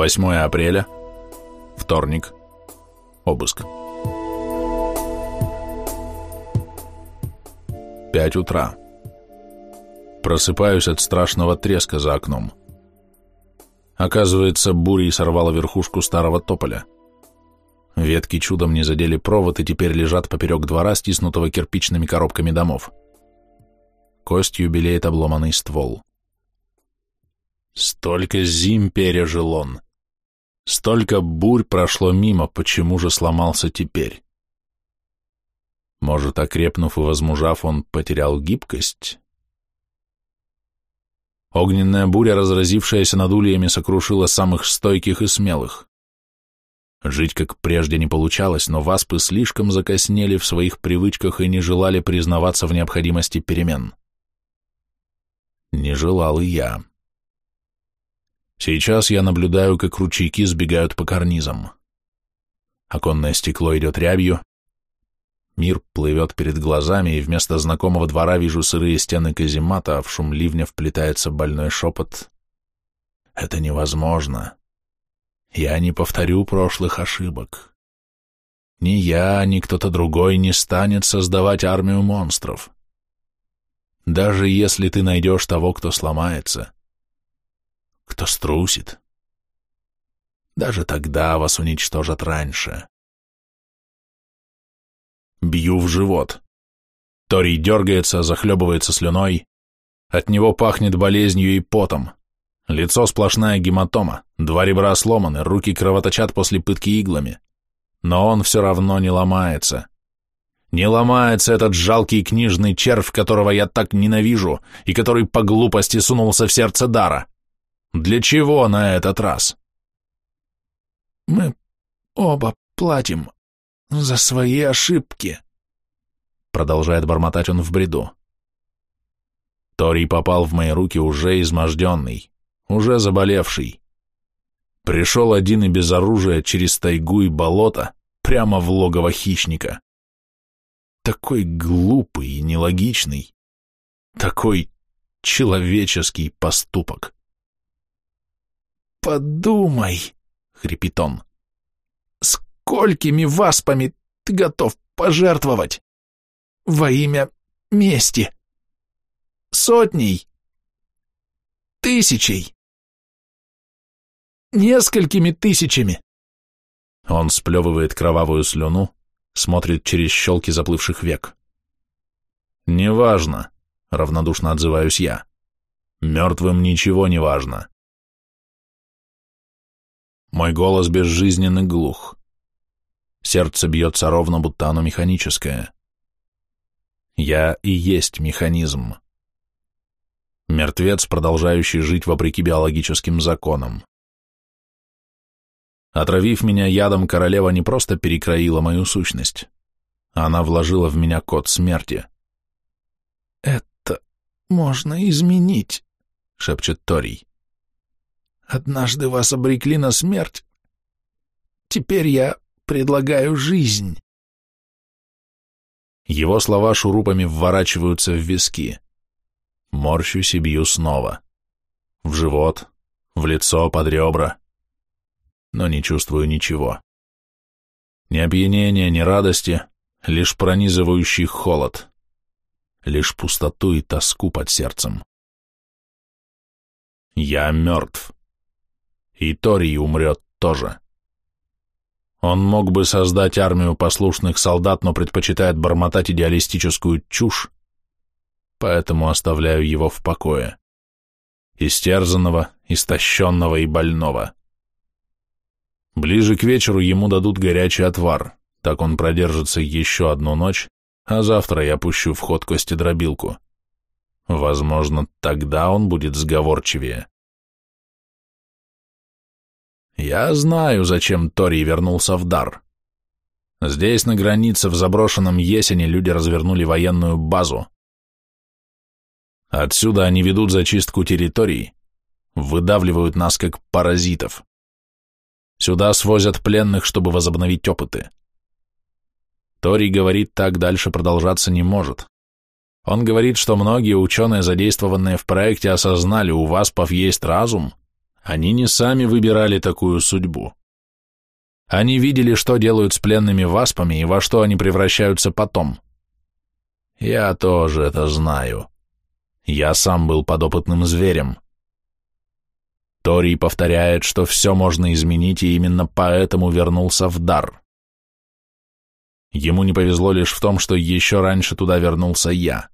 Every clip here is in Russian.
8 апреля, вторник, обыск. 5 утра. Просыпаюсь от страшного треска за окном. Оказывается, бурей сорвала верхушку старого тополя. Ветки чудом не задели провод и теперь лежат поперек двора, стиснутого кирпичными коробками домов. Костью белеет обломанный ствол. Столько зим пережил он. Столько бурь прошло мимо, почему же сломался теперь? Может, окрепнув и возмужав, он потерял гибкость? Огненная буря, разразившаяся над ульями, сокрушила самых стойких и смелых. Жить как прежде не получалось, но васпы слишком закоснели в своих привычках и не желали признаваться в необходимости перемен. Не желал и я. Сейчас я наблюдаю, как ручейки сбегают по карнизам. Оконное стекло идет рябью, мир плывет перед глазами, и вместо знакомого двора вижу сырые стены каземата, а в шум ливня вплетается больной шепот. Это невозможно. Я не повторю прошлых ошибок. Ни я, ни кто-то другой не станет создавать армию монстров. Даже если ты найдешь того, кто сломается — кто струсит. Даже тогда вас уничтожат раньше. Бью в живот. Тори дергается, захлебывается слюной. От него пахнет болезнью и потом. Лицо сплошная гематома, два ребра сломаны, руки кровоточат после пытки иглами. Но он все равно не ломается. Не ломается этот жалкий книжный червь, которого я так ненавижу, и который по глупости сунулся в сердце дара. Для чего на этот раз? Мы оба платим за свои ошибки, продолжает бормотать он в бреду. Тори попал в мои руки уже изможденный, уже заболевший. Пришел один и без оружия через тайгу и болото прямо в логово хищника. Такой глупый и нелогичный, такой человеческий поступок. «Подумай», — хрипит он, — «сколькими васпами ты готов пожертвовать? Во имя мести? Сотней? Тысячей? Несколькими тысячами?» Он сплевывает кровавую слюну, смотрит через щелки заплывших век. «Неважно», — равнодушно отзываюсь я. «Мертвым ничего не важно. Мой голос безжизненный глух. Сердце бьется ровно, будто оно механическое. Я и есть механизм. Мертвец, продолжающий жить вопреки биологическим законам. Отравив меня ядом, королева не просто перекроила мою сущность. Она вложила в меня код смерти. «Это можно изменить», — шепчет Торий. Однажды вас обрекли на смерть. Теперь я предлагаю жизнь. Его слова шурупами вворачиваются в виски. Морщусь и бью снова. В живот, в лицо, под ребра. Но не чувствую ничего. Ни опьянения, ни радости, лишь пронизывающий холод. Лишь пустоту и тоску под сердцем. Я мертв. И Торий умрет тоже. Он мог бы создать армию послушных солдат, но предпочитает бормотать идеалистическую чушь, поэтому оставляю его в покое. Истерзанного, истощенного и больного. Ближе к вечеру ему дадут горячий отвар, так он продержится еще одну ночь, а завтра я пущу в ход костедробилку. Возможно, тогда он будет сговорчивее. Я знаю, зачем Тори вернулся в дар. Здесь, на границе, в заброшенном Есене, люди развернули военную базу. Отсюда они ведут зачистку территорий, выдавливают нас как паразитов. Сюда свозят пленных, чтобы возобновить опыты. Тори говорит, так дальше продолжаться не может. Он говорит, что многие ученые, задействованные в проекте, осознали, у Васпов есть разум, Они не сами выбирали такую судьбу. Они видели, что делают с пленными васпами и во что они превращаются потом. Я тоже это знаю. Я сам был подопытным зверем. Торий повторяет, что все можно изменить, и именно поэтому вернулся в дар. Ему не повезло лишь в том, что еще раньше туда вернулся я.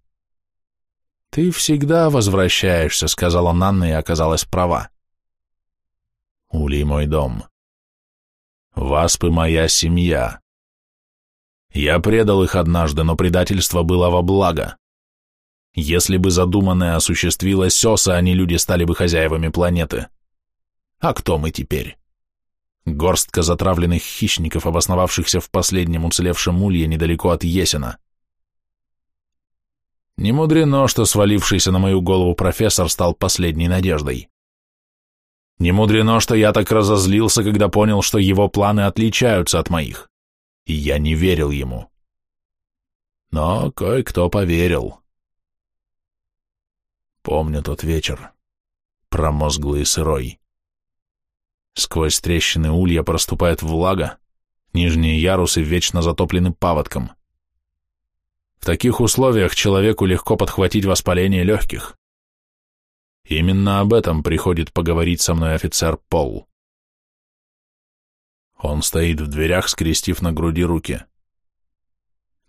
«Ты всегда возвращаешься», — сказала Нанна и оказалась права. Улей мой дом. Васпы моя семья. Я предал их однажды, но предательство было во благо. Если бы задуманное осуществилось Сёса, они люди стали бы хозяевами планеты. А кто мы теперь? Горстка затравленных хищников, обосновавшихся в последнем уцелевшем улье недалеко от Есена. Не мудрено, что свалившийся на мою голову профессор стал последней надеждой. Не мудрено, что я так разозлился, когда понял, что его планы отличаются от моих, и я не верил ему. Но кое-кто поверил. Помню тот вечер, промозглый и сырой. Сквозь трещины улья проступает влага, нижние ярусы вечно затоплены паводком. В таких условиях человеку легко подхватить воспаление легких. Именно об этом приходит поговорить со мной офицер Пол. Он стоит в дверях, скрестив на груди руки.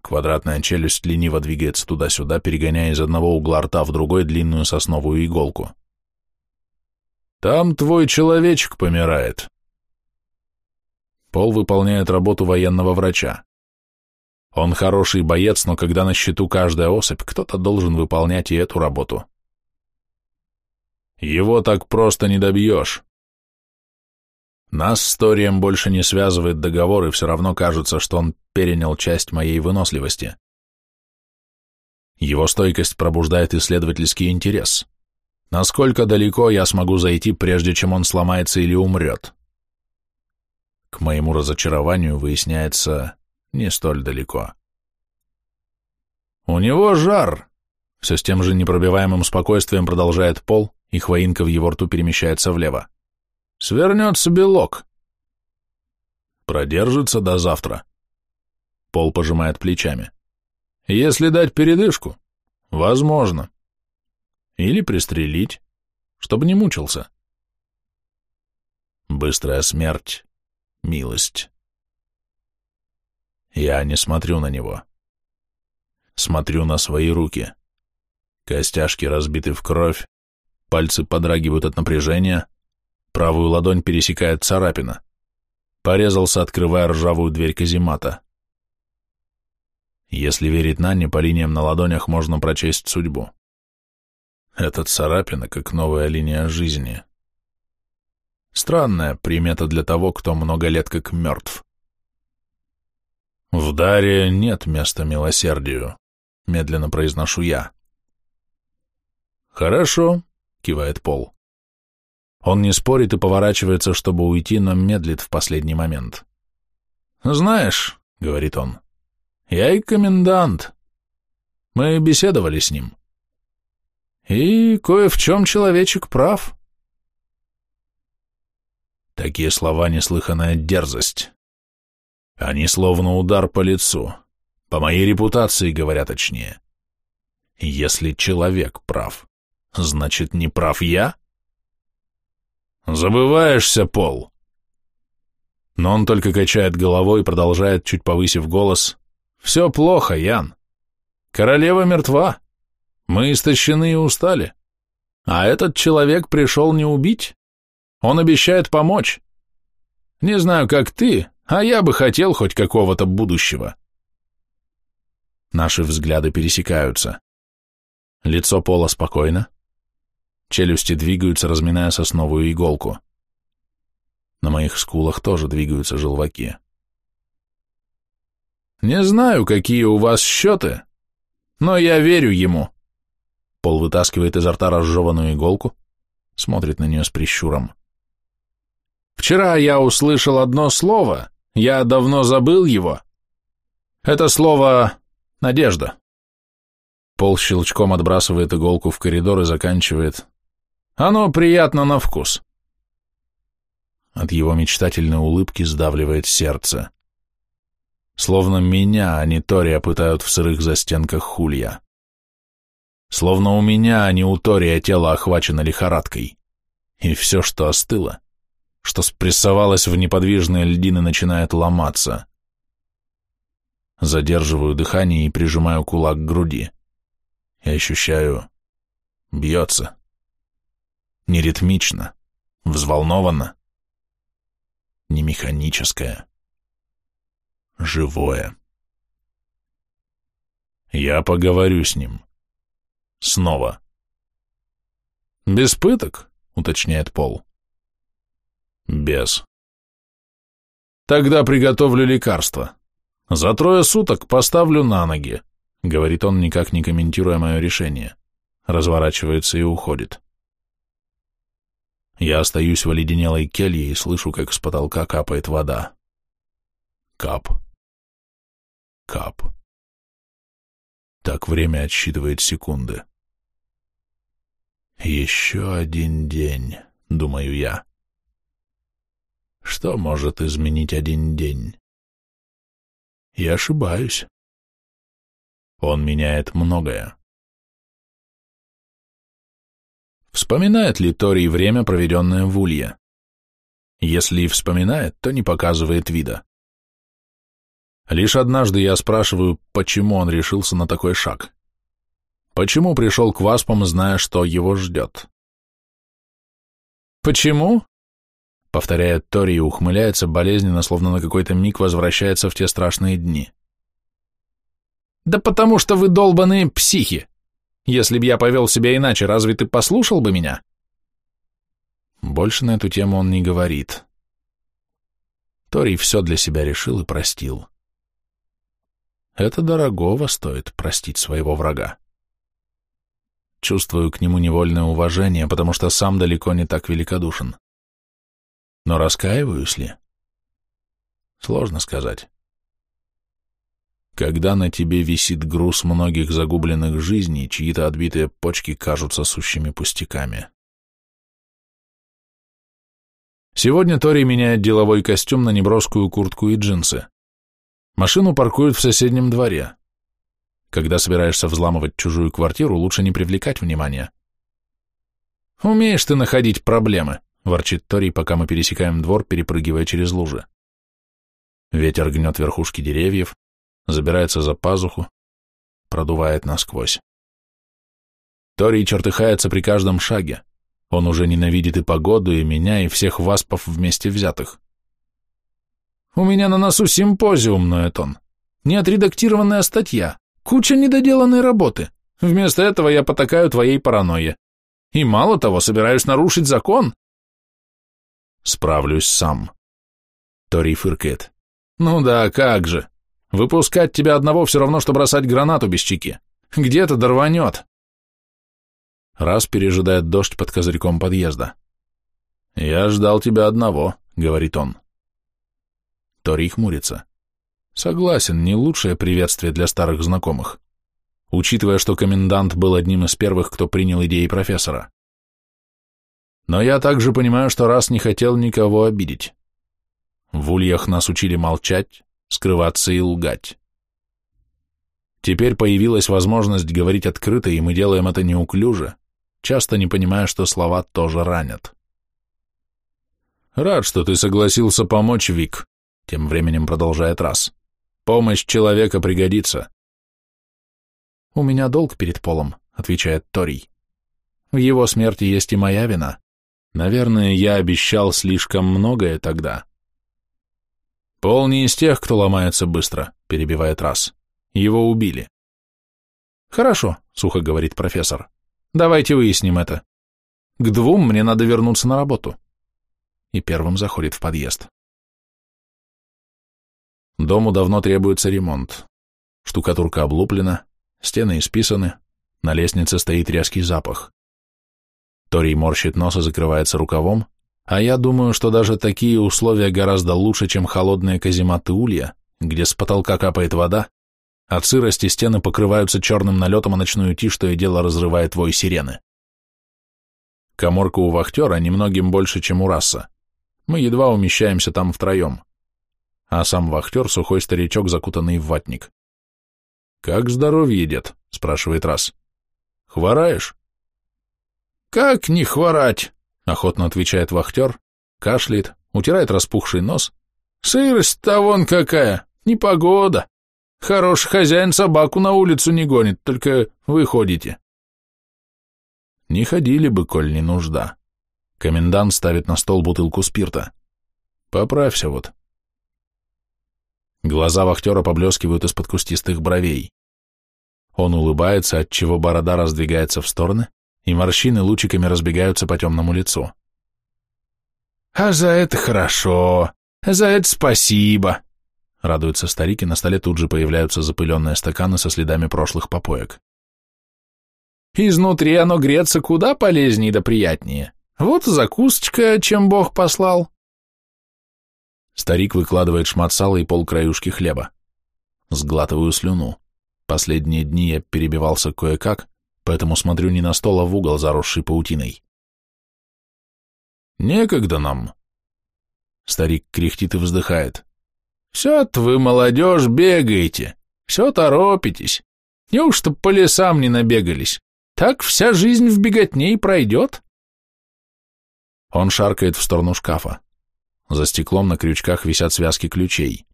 Квадратная челюсть лениво двигается туда-сюда, перегоняя из одного угла рта в другой длинную сосновую иголку. «Там твой человечек помирает». Пол выполняет работу военного врача. Он хороший боец, но когда на счету каждая особь, кто-то должен выполнять и эту работу. Его так просто не добьешь. Нас с Торием больше не связывает договор, и все равно кажется, что он перенял часть моей выносливости. Его стойкость пробуждает исследовательский интерес. Насколько далеко я смогу зайти, прежде чем он сломается или умрет? К моему разочарованию выясняется не столь далеко. «У него жар!» Все с тем же непробиваемым спокойствием продолжает Пол, и хвоинка в его рту перемещается влево. Свернется белок. Продержится до завтра. Пол пожимает плечами. Если дать передышку, возможно. Или пристрелить, чтобы не мучился. Быстрая смерть, милость. Я не смотрю на него. Смотрю на свои руки. Костяшки разбиты в кровь, пальцы подрагивают от напряжения, Правую ладонь пересекает царапина. Порезался, открывая ржавую дверь каземата. Если верить Нанне, по линиям на ладонях можно прочесть судьбу. Эта царапина, как новая линия жизни. Странная примета для того, кто много лет как мертв. В Даре нет места милосердию, медленно произношу я. Хорошо, кивает Пол. Он не спорит и поворачивается, чтобы уйти, но медлит в последний момент. «Знаешь», — говорит он, — «я и комендант. Мы беседовали с ним. И кое в чем человечек прав». Такие слова неслыханная дерзость. Они словно удар по лицу. По моей репутации, говоря точнее. Если человек прав, значит, не прав я? Забываешься, Пол. Но он только качает головой и продолжает, чуть повысив голос. Все плохо, Ян. Королева мертва. Мы истощены и устали. А этот человек пришел не убить. Он обещает помочь. Не знаю, как ты, а я бы хотел хоть какого-то будущего. Наши взгляды пересекаются. Лицо Пола спокойно, Челюсти двигаются, разминая сосновую иголку. На моих скулах тоже двигаются желваки. «Не знаю, какие у вас счеты, но я верю ему». Пол вытаскивает изо рта разжеванную иголку, смотрит на нее с прищуром. «Вчера я услышал одно слово, я давно забыл его. Это слово «надежда». Пол щелчком отбрасывает иголку в коридор и заканчивает оно приятно на вкус. От его мечтательной улыбки сдавливает сердце. Словно меня, а не Тория, пытают в сырых застенках хулья. Словно у меня, а не у Тория, тело охвачено лихорадкой. И все, что остыло, что спрессовалось в неподвижные льдины, начинает ломаться. Задерживаю дыхание и прижимаю кулак к груди. И ощущаю... бьется. Неритмично, взволнованно. Не механическое. Живое. Я поговорю с ним. Снова. «Без пыток?» — уточняет Пол. «Без». «Тогда приготовлю лекарство. За трое суток поставлю на ноги», — говорит он, никак не комментируя мое решение. Разворачивается и уходит. Я остаюсь в оледенелой келье и слышу, как с потолка капает вода. Кап. Кап. Так время отсчитывает секунды. Еще один день, думаю я. Что может изменить один день? Я ошибаюсь. Он меняет многое. Вспоминает ли Тори время, проведенное в Улье? Если и вспоминает, то не показывает вида. Лишь однажды я спрашиваю, почему он решился на такой шаг. Почему пришел к васпам, зная, что его ждет? «Почему?» — повторяет Тори и ухмыляется болезненно, словно на какой-то миг возвращается в те страшные дни. «Да потому что вы долбаные психи! Если б я повел себя иначе, разве ты послушал бы меня?» Больше на эту тему он не говорит. Тори все для себя решил и простил. Это дорогого стоит простить своего врага. Чувствую к нему невольное уважение, потому что сам далеко не так великодушен. Но раскаиваюсь ли? Сложно сказать. Когда на тебе висит груз многих загубленных жизней, чьи-то отбитые почки кажутся сущими пустяками. Сегодня Тори меняет деловой костюм на неброскую куртку и джинсы. Машину паркуют в соседнем дворе. Когда собираешься взламывать чужую квартиру, лучше не привлекать внимания. «Умеешь ты находить проблемы», — ворчит Тори, пока мы пересекаем двор, перепрыгивая через лужи. Ветер гнет верхушки деревьев, забирается за пазуху, продувает насквозь. Тори чертыхается при каждом шаге. Он уже ненавидит и погоду, и меня, и всех васпов вместе взятых. У меня на носу симпозиум, ноет он. Неотредактированная статья, куча недоделанной работы. Вместо этого я потакаю твоей паранойе. И мало того, собираюсь нарушить закон. Справлюсь сам. Тори фыркает. Ну да, как же. Выпускать тебя одного все равно, что бросать гранату без чеки. Где-то дорванет. Раз пережидает дождь под козырьком подъезда. «Я ждал тебя одного», — говорит он. Тори хмурится. Согласен, не лучшее приветствие для старых знакомых, учитывая, что комендант был одним из первых, кто принял идеи профессора. Но я также понимаю, что раз не хотел никого обидеть. В ульях нас учили молчать, скрываться и лгать. Теперь появилась возможность говорить открыто, и мы делаем это неуклюже, часто не понимая, что слова тоже ранят. «Рад, что ты согласился помочь, Вик», тем временем продолжает раз. Помощь человека пригодится. У меня долг перед Полом, отвечает Торий. В его смерти есть и моя вина. Наверное, я обещал слишком многое тогда. Пол не из тех, кто ломается быстро, перебивает раз. Его убили. Хорошо, сухо говорит профессор. Давайте выясним это. К двум мне надо вернуться на работу. И первым заходит в подъезд. Дому давно требуется ремонт. Штукатурка облуплена, стены исписаны, на лестнице стоит резкий запах. Торий морщит нос и закрывается рукавом, а я думаю, что даже такие условия гораздо лучше, чем холодные казематы улья, где с потолка капает вода, от сырости стены покрываются черным налетом, а ночную тишь то и дело разрывает вой сирены. Коморка у вахтера немногим больше, чем у раса, Мы едва умещаемся там втроем. А сам вахтер — сухой старичок, закутанный в ватник. «Как здоровье, дед?» — спрашивает раз. «Хвораешь?» «Как не хворать?» — охотно отвечает вахтер, кашляет, утирает распухший нос. «Сырость-то вон какая! Непогода! Хороший хозяин собаку на улицу не гонит, только вы ходите». Не ходили бы, коль не нужда. Комендант ставит на стол бутылку спирта. Поправься вот. Глаза вахтера поблескивают из-под кустистых бровей. Он улыбается, отчего борода раздвигается в стороны, и морщины лучиками разбегаются по темному лицу. «А за это хорошо! За это спасибо!» Радуется старик, и на столе тут же появляются запыленные стаканы со следами прошлых попоек. Изнутри оно греться куда полезнее да приятнее. Вот закусочка, чем Бог послал. Старик выкладывает шмат сала и полкраюшки хлеба. Сглатываю слюну. Последние дни я перебивался кое-как, поэтому смотрю не на стол, а в угол, заросший паутиной. «Некогда нам!» Старик кряхтит и вздыхает. «Все-то вы, молодежь, бегаете, все торопитесь. Неужто по лесам не набегались? Так вся жизнь в беготне и пройдет?» Он шаркает в сторону шкафа. За стеклом на крючках висят связки ключей.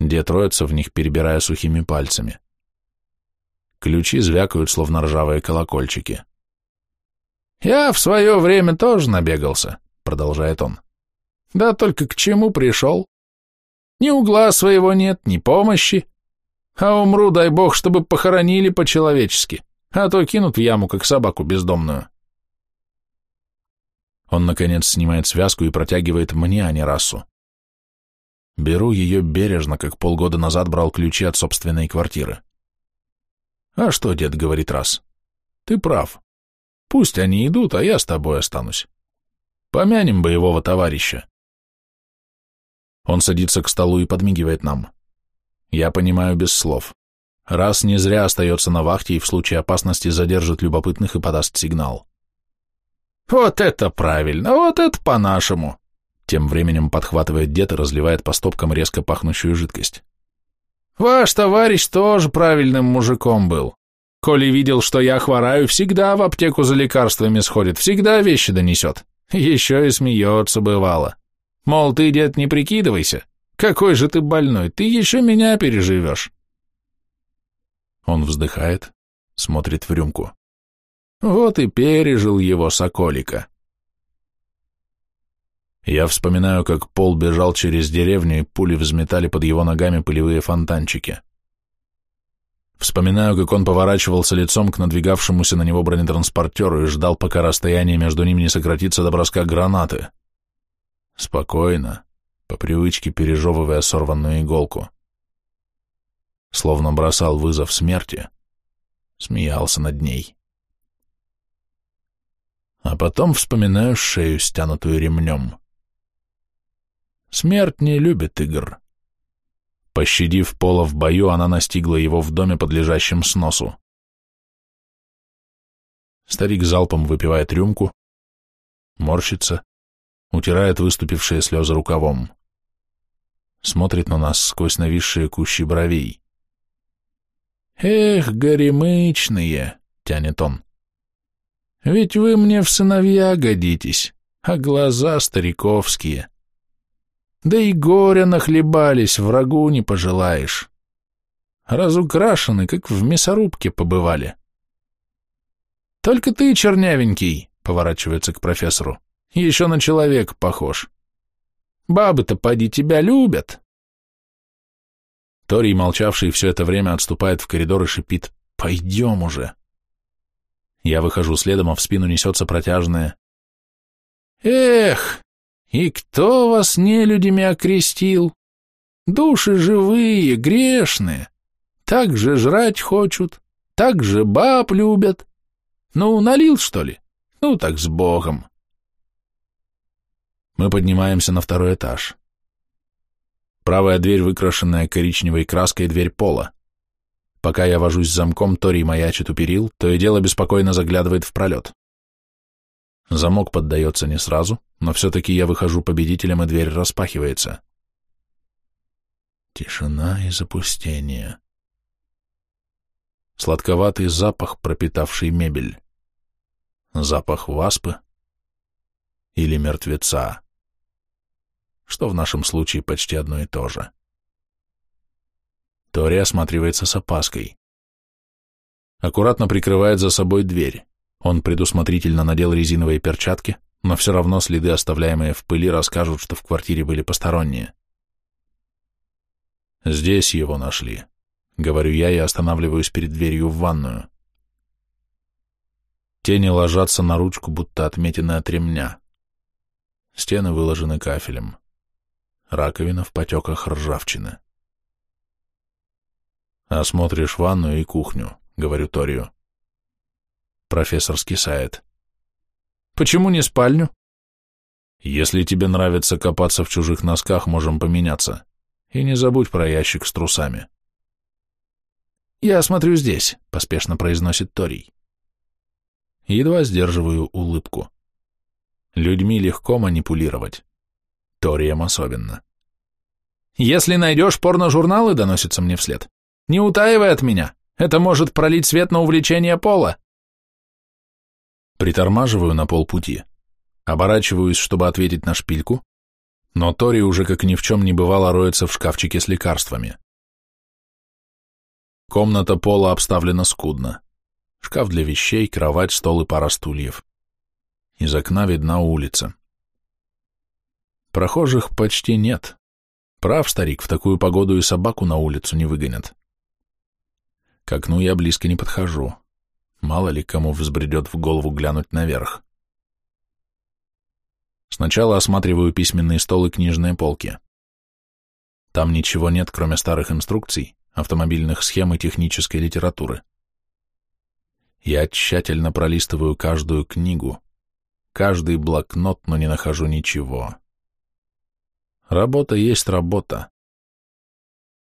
Дед роется в них, перебирая сухими пальцами. Ключи звякают, словно ржавые колокольчики. «Я в свое время тоже набегался», — продолжает он. «Да только к чему пришел? Ни угла своего нет, ни помощи. А умру, дай бог, чтобы похоронили по-человечески, а то кинут в яму, как собаку бездомную». Он, наконец, снимает связку и протягивает мне, а не расу. Беру ее бережно, как полгода назад брал ключи от собственной квартиры. «А что, дед, — говорит раз, — ты прав. Пусть они идут, а я с тобой останусь. Помянем боевого товарища». Он садится к столу и подмигивает нам. Я понимаю без слов. Раз не зря остается на вахте и в случае опасности задержит любопытных и подаст сигнал. «Вот это правильно, вот это по-нашему!» Тем временем подхватывает дед и разливает по стопкам резко пахнущую жидкость. «Ваш товарищ тоже правильным мужиком был. Коли видел, что я хвораю, всегда в аптеку за лекарствами сходит, всегда вещи донесет. Еще и смеется бывало. Мол, ты, дед, не прикидывайся. Какой же ты больной, ты еще меня переживешь». Он вздыхает, смотрит в рюмку. Вот и пережил его соколика. Я вспоминаю, как Пол бежал через деревню, и пули взметали под его ногами пылевые фонтанчики. Вспоминаю, как он поворачивался лицом к надвигавшемуся на него бронетранспортеру и ждал, пока расстояние между ними не сократится до броска гранаты. Спокойно, по привычке пережевывая сорванную иголку. Словно бросал вызов смерти, смеялся над ней. А потом вспоминаю шею, стянутую ремнем. Смерть не любит игр. Пощадив Пола в бою, она настигла его в доме, подлежащем сносу. Старик залпом выпивает рюмку, морщится, утирает выступившие слезы рукавом. Смотрит на нас сквозь нависшие кущи бровей. «Эх, горемычные!» — тянет он. Ведь вы мне в сыновья годитесь, а глаза стариковские. Да и горя нахлебались, врагу не пожелаешь. Разукрашены, как в мясорубке побывали. Только ты, чернявенький, поворачивается к профессору, еще на человек похож. Бабы-то поди тебя любят. Тори, молчавший все это время, отступает в коридор и шипит «Пойдем уже». Я выхожу следом, а в спину несется протяжное. «Эх, и кто вас нелюдями окрестил? Души живые, грешные, так же жрать хочут, так же баб любят. Ну, налил, что ли? Ну, так с Богом». Мы поднимаемся на второй этаж. Правая дверь, выкрашенная коричневой краской, дверь пола. Пока я вожусь с замком, Тори маячит у перил, то и дело беспокойно заглядывает в пролет. Замок поддается не сразу, но все-таки я выхожу победителем, и дверь распахивается. Тишина и запустение. Сладковатый запах, пропитавший мебель. Запах васпы или мертвеца, что в нашем случае почти одно и то же. Тори осматривается с опаской. Аккуратно прикрывает за собой дверь. Он предусмотрительно надел резиновые перчатки, но все равно следы, оставляемые в пыли, расскажут, что в квартире были посторонние. Здесь его нашли. Говорю я и останавливаюсь перед дверью в ванную. Тени ложатся на ручку, будто отметины от ремня. Стены выложены кафелем. Раковина в потеках ржавчины. «Осмотришь ванную и кухню», — говорю Торию. Профессор скисает. Почему не спальню? Если тебе нравится копаться в чужих носках, можем поменяться. И не забудь про ящик с трусами. Я осмотрю здесь, поспешно произносит Торий. Едва сдерживаю улыбку. Людьми легко манипулировать. Торием особенно. Если найдешь порно-журналы, доносится мне вслед. Не утаивай от меня. Это может пролить свет на увлечение пола. Притормаживаю на полпути. Оборачиваюсь, чтобы ответить на шпильку, но Тори уже как ни в чем не бывало роется в шкафчике с лекарствами. Комната пола обставлена скудно. Шкаф для вещей, кровать, стол и пара стульев. Из окна видна улица. Прохожих почти нет. Прав, старик, в такую погоду и собаку на улицу не выгонят. К окну я близко не подхожу. Мало ли кому взбредет в голову глянуть наверх. Сначала осматриваю письменный стол и книжные полки. Там ничего нет, кроме старых инструкций, автомобильных схем и технической литературы. Я тщательно пролистываю каждую книгу, каждый блокнот, но не нахожу ничего. Работа есть работа.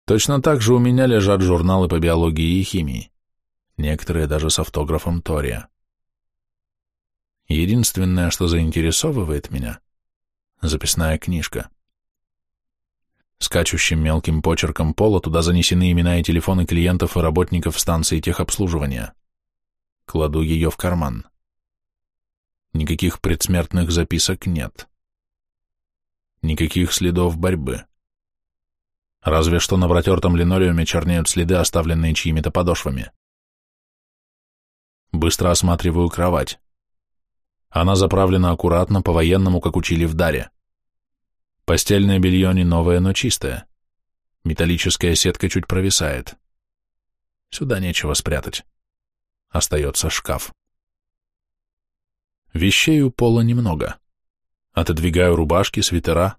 Точно так же у меня лежат журналы по биологии и химии некоторые даже с автографом Тория. Единственное, что заинтересовывает меня — записная книжка. Скачущим мелким почерком пола туда занесены имена и телефоны клиентов и работников станции техобслуживания. Кладу ее в карман. Никаких предсмертных записок нет. Никаких следов борьбы. Разве что на протертом линолеуме чернеют следы, оставленные чьими-то подошвами. Быстро осматриваю кровать. Она заправлена аккуратно, по-военному, как учили в Даре. Постельное белье не новое, но чистое. Металлическая сетка чуть провисает. Сюда нечего спрятать. Остается шкаф. Вещей у пола немного. Отодвигаю рубашки, свитера,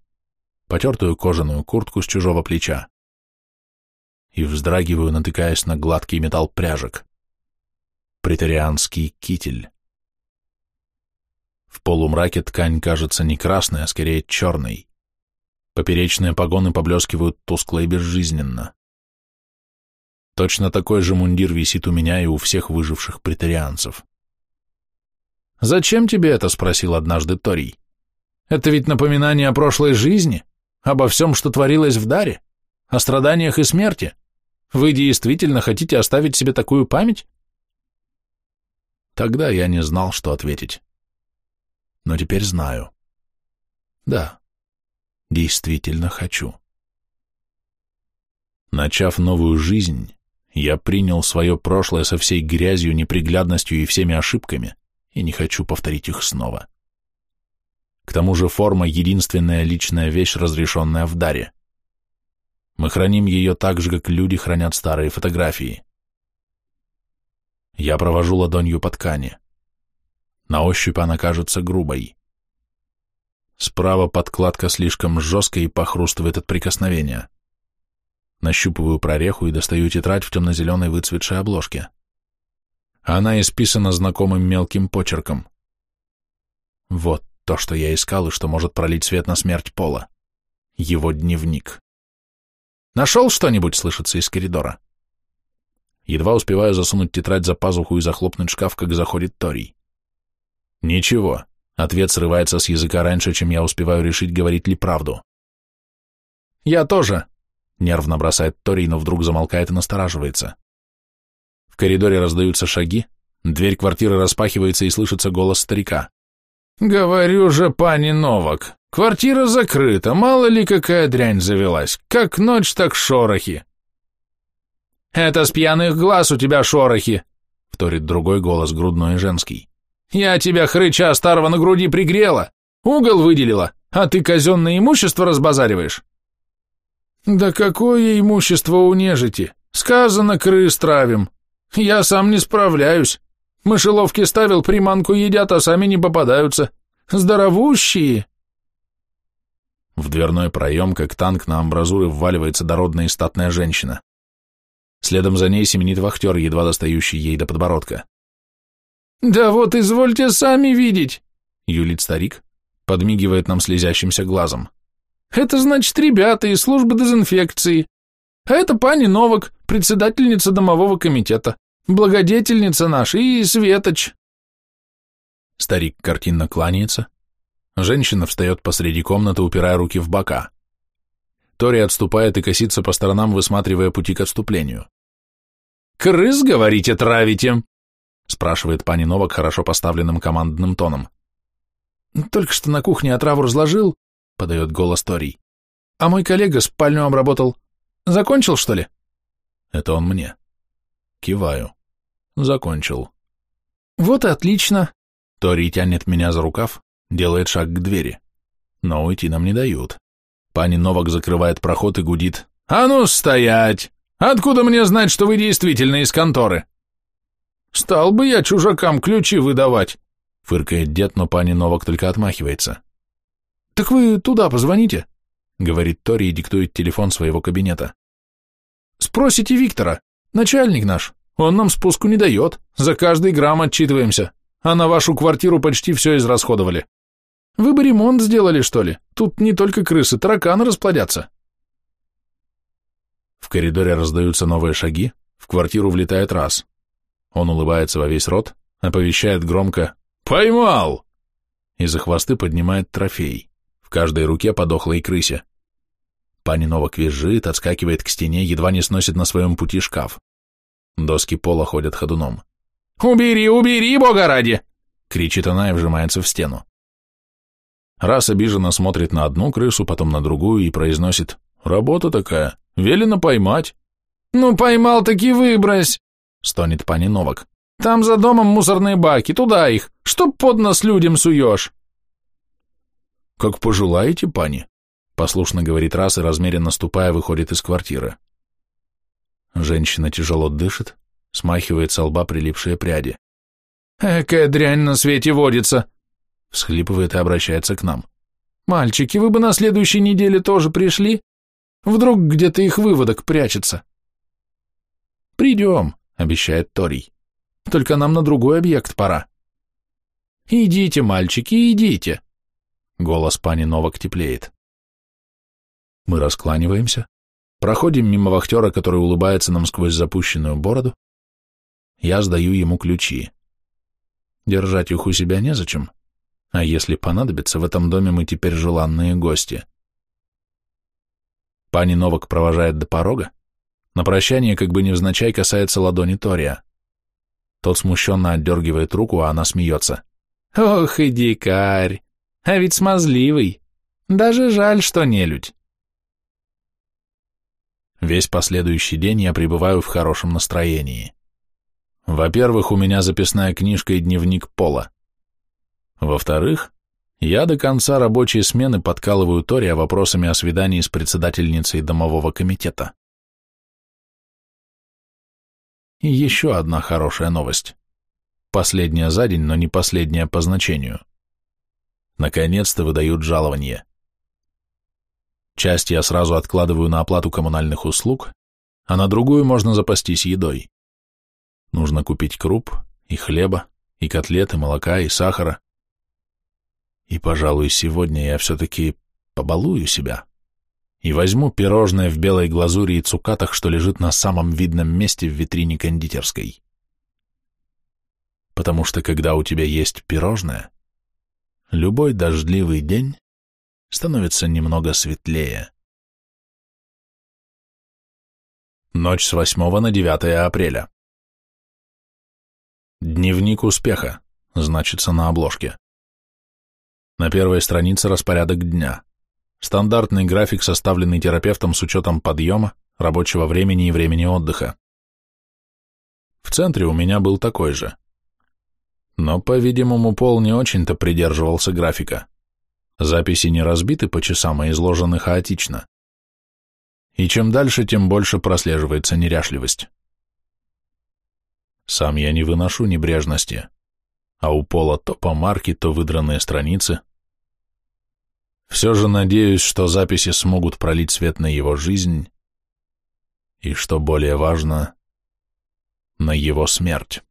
потертую кожаную куртку с чужого плеча и вздрагиваю, натыкаясь на гладкий металл пряжек претарианский китель. В полумраке ткань кажется не красной, а скорее черной. Поперечные погоны поблескивают тускло и безжизненно. Точно такой же мундир висит у меня и у всех выживших претарианцев. «Зачем тебе это?» — спросил однажды Торий. «Это ведь напоминание о прошлой жизни, обо всем, что творилось в Даре, о страданиях и смерти. Вы действительно хотите оставить себе такую память?» Тогда я не знал, что ответить. Но теперь знаю. Да, действительно хочу. Начав новую жизнь, я принял свое прошлое со всей грязью, неприглядностью и всеми ошибками, и не хочу повторить их снова. К тому же форма — единственная личная вещь, разрешенная в даре. Мы храним ее так же, как люди хранят старые фотографии. Я провожу ладонью по ткани. На ощупь она кажется грубой. Справа подкладка слишком жесткая и похрустывает от прикосновения. Нащупываю прореху и достаю тетрадь в темно-зеленой выцветшей обложке. Она исписана знакомым мелким почерком. Вот то, что я искал и что может пролить свет на смерть Пола. Его дневник. «Нашел что-нибудь?» — слышится из коридора. Едва успеваю засунуть тетрадь за пазуху и захлопнуть шкаф, как заходит Торий. «Ничего», — Ответ срывается с языка раньше, чем я успеваю решить, говорить ли правду. «Я тоже», — нервно бросает Тори, но вдруг замолкает и настораживается. В коридоре раздаются шаги, дверь квартиры распахивается и слышится голос старика. «Говорю же, пани Новак, квартира закрыта, мало ли какая дрянь завелась, как ночь, так шорохи». «Это с пьяных глаз у тебя шорохи», — вторит другой голос, грудной и женский. «Я тебя, хрыча старого, на груди пригрела, угол выделила, а ты казенное имущество разбазариваешь». «Да какое имущество у нежити? Сказано, крыс травим. Я сам не справляюсь. Мышеловки ставил, приманку едят, а сами не попадаются. Здоровущие!» В дверной проем, как танк, на амбразуры вваливается дородная и статная женщина. Следом за ней семенит вахтер, едва достающий ей до подбородка. «Да вот, извольте сами видеть!» — юлит старик, подмигивает нам слезящимся глазом. Это значит ребята из службы дезинфекции. А это пани Новак, председательница домового комитета, благодетельница наша и Светоч. Старик картинно кланяется. Женщина встает посреди комнаты, упирая руки в бока. Тори отступает и косится по сторонам, высматривая пути к отступлению. «Крыс, говорите, травите?» спрашивает пани Новак хорошо поставленным командным тоном. «Только что на кухне отраву разложил, подает голос Торий. А мой коллега спальню обработал. Закончил, что ли? Это он мне. Киваю. Закончил. Вот и отлично. Тори тянет меня за рукав, делает шаг к двери. Но уйти нам не дают. Пани Новак закрывает проход и гудит. «А ну, стоять! Откуда мне знать, что вы действительно из конторы?» «Стал бы я чужакам ключи выдавать!» Фыркает дед, но пани Новак только отмахивается. «Так вы туда позвоните», — говорит Тори и диктует телефон своего кабинета. «Спросите Виктора, начальник наш, он нам спуску не дает, за каждый грамм отчитываемся, а на вашу квартиру почти все израсходовали. Вы бы ремонт сделали, что ли? Тут не только крысы, тараканы расплодятся». В коридоре раздаются новые шаги, в квартиру влетает раз. Он улыбается во весь рот, оповещает громко «Поймал!» и за хвосты поднимает трофей в каждой руке по дохлой крысе. Пани Новак визжит, отскакивает к стене, едва не сносит на своем пути шкаф. Доски пола ходят ходуном. «Убери, убери, бога ради!» — кричит она и вжимается в стену. Раз обиженно смотрит на одну крысу, потом на другую и произносит «Работа такая, велено поймать». «Ну, поймал, таки выбрось!» — стонет пани Новак. «Там за домом мусорные баки, туда их, чтоб под нос людям суешь!» «Как пожелаете, пани», — послушно говорит раз и, размеренно ступая, выходит из квартиры. Женщина тяжело дышит, смахивает со лба прилипшие пряди. «Экая дрянь на свете водится!» — всхлипывает и обращается к нам. «Мальчики, вы бы на следующей неделе тоже пришли? Вдруг где-то их выводок прячется?» «Придем», — обещает Торий. «Только нам на другой объект пора». «Идите, мальчики, идите», Голос пани Новак теплеет. Мы раскланиваемся, проходим мимо вахтера, который улыбается нам сквозь запущенную бороду. Я сдаю ему ключи. Держать их у себя незачем, а если понадобится, в этом доме мы теперь желанные гости. Пани Новак провожает до порога, на прощание как бы невзначай касается ладони Тория. Тот смущенно отдергивает руку, а она смеется. «Ох и дикарь! А ведь смазливый. Даже жаль, что не людь. Весь последующий день я пребываю в хорошем настроении. Во-первых, у меня записная книжка и дневник Пола. Во-вторых, я до конца рабочей смены подкалываю Тория вопросами о свидании с председательницей домового комитета. И еще одна хорошая новость. Последняя за день, но не последняя по значению. Наконец-то выдают жалование. Часть я сразу откладываю на оплату коммунальных услуг, а на другую можно запастись едой. Нужно купить круп, и хлеба, и котлеты, молока, и сахара. И, пожалуй, сегодня я все-таки побалую себя и возьму пирожное в белой глазури и цукатах, что лежит на самом видном месте в витрине кондитерской. Потому что когда у тебя есть пирожное, любой дождливый день становится немного светлее. Ночь с 8 на 9 апреля. Дневник успеха, значится на обложке. На первой странице распорядок дня. Стандартный график, составленный терапевтом с учетом подъема, рабочего времени и времени отдыха. В центре у меня был такой же. Но, по-видимому, Пол не очень-то придерживался графика. Записи не разбиты по часам, а изложены хаотично. И чем дальше, тем больше прослеживается неряшливость. Сам я не выношу небрежности, а у Пола то помарки, то выдранные страницы. Все же надеюсь, что записи смогут пролить свет на его жизнь и, что более важно, на его смерть.